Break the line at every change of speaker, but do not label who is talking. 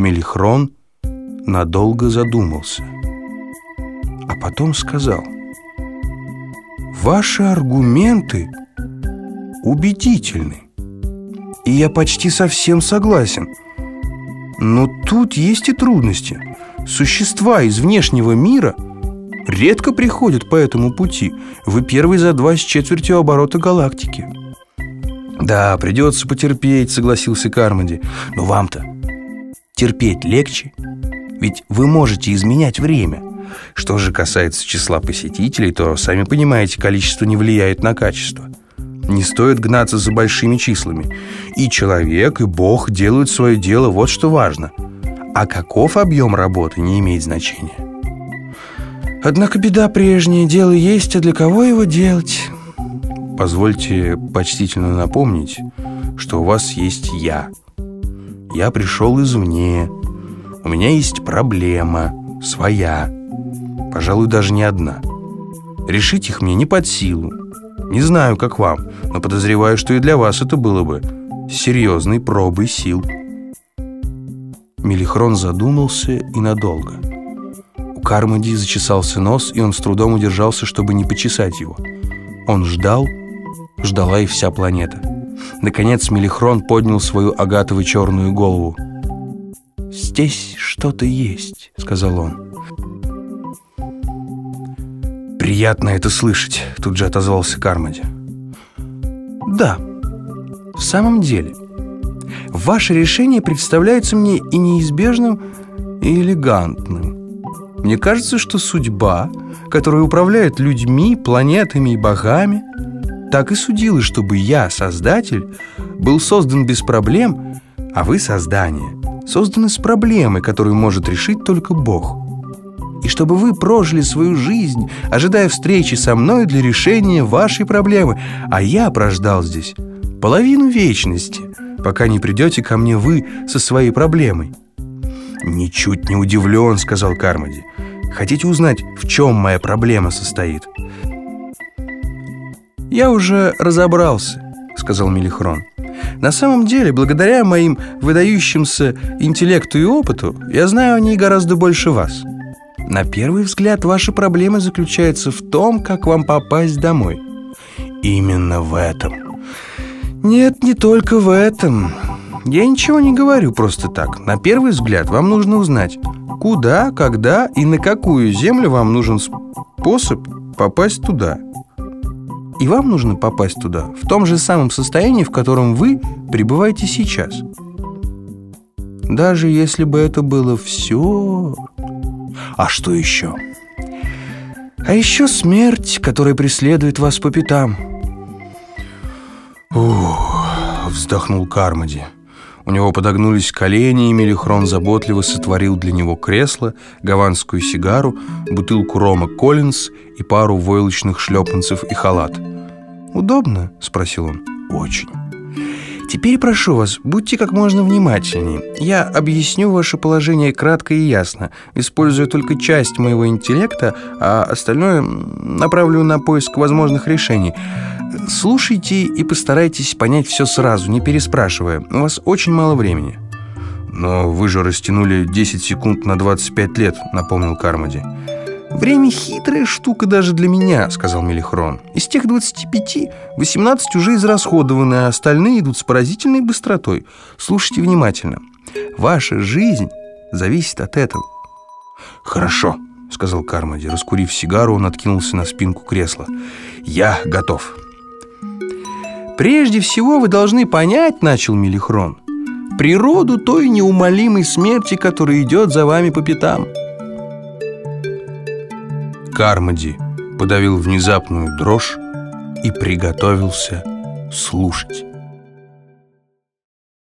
Мелихрон надолго задумался, а потом сказал, «Ваши аргументы убедительны, и я почти совсем согласен. Но тут есть и трудности. Существа из внешнего мира редко приходят по этому пути. Вы первый за два с четвертью оборота галактики». «Да, придется потерпеть», — согласился Кармоди. «Но вам-то терпеть легче, ведь вы можете изменять время. Что же касается числа посетителей, то, сами понимаете, количество не влияет на качество. Не стоит гнаться за большими числами. И человек, и Бог делают свое дело, вот что важно. А каков объем работы, не имеет значения. Однако беда прежняя, дело есть, а для кого его делать? Позвольте почтительно напомнить, что у вас есть я – я пришел извне. У меня есть проблема, своя. Пожалуй, даже не одна. Решить их мне не под силу. Не знаю, как вам, но подозреваю, что и для вас это было бы серьезной пробой сил. Мелихрон задумался и надолго. У Кармоди зачесался нос, и он с трудом удержался, чтобы не почесать его. Он ждал, ждала и вся планета. Наконец Мелихрон поднял свою агатово-черную голову. «Здесь что-то есть», — сказал он. «Приятно это слышать», — тут же отозвался Кармоди. «Да, в самом деле, ваше решение представляется мне и неизбежным, и элегантным. Мне кажется, что судьба, которая управляет людьми, планетами и богами, так и судила, чтобы я, Создатель, был создан без проблем, а вы, создание, созданы с проблемой, которую может решить только Бог. И чтобы вы прожили свою жизнь, ожидая встречи со мной для решения вашей проблемы, а я прождал здесь половину вечности, пока не придете ко мне вы со своей проблемой. «Ничуть не удивлен», — сказал Кармоди. «Хотите узнать, в чем моя проблема состоит?» «Я уже разобрался», — сказал Мелихрон. «На самом деле, благодаря моим выдающимся интеллекту и опыту, я знаю о ней гораздо больше вас. На первый взгляд, ваша проблема заключается в том, как вам попасть домой». «Именно в этом». «Нет, не только в этом. Я ничего не говорю просто так. На первый взгляд вам нужно узнать, куда, когда и на какую землю вам нужен способ попасть туда». И вам нужно попасть туда в том же самом состоянии, в котором вы пребываете сейчас. Даже если бы это было все... А что еще? А еще смерть, которая преследует вас по пятам. Ух, вздохнул Кармоди. У него подогнулись колени, и Мелихрон заботливо сотворил для него кресло, гаванскую сигару, бутылку рома Коллинз и пару войлочных шлепанцев и халат. «Удобно?» – спросил он. «Очень». Теперь прошу вас, будьте как можно внимательнее. Я объясню ваше положение кратко и ясно, используя только часть моего интеллекта, а остальное направлю на поиск возможных решений. Слушайте и постарайтесь понять все сразу, не переспрашивая. У вас очень мало времени. «Но вы же растянули 10 секунд на 25 лет», — напомнил Кармоди. «Время хитрая штука даже для меня», — сказал Мелихрон. «Из тех 25, 18 уже израсходованы, а остальные идут с поразительной быстротой. Слушайте внимательно. Ваша жизнь зависит от этого». «Хорошо», — сказал Кармоди. Раскурив сигару, он откинулся на спинку кресла. «Я готов». «Прежде всего вы должны понять, — начал Мелихрон, — природу той неумолимой смерти, которая идет за вами по пятам». Кармоди подавил внезапную дрожь и приготовился слушать.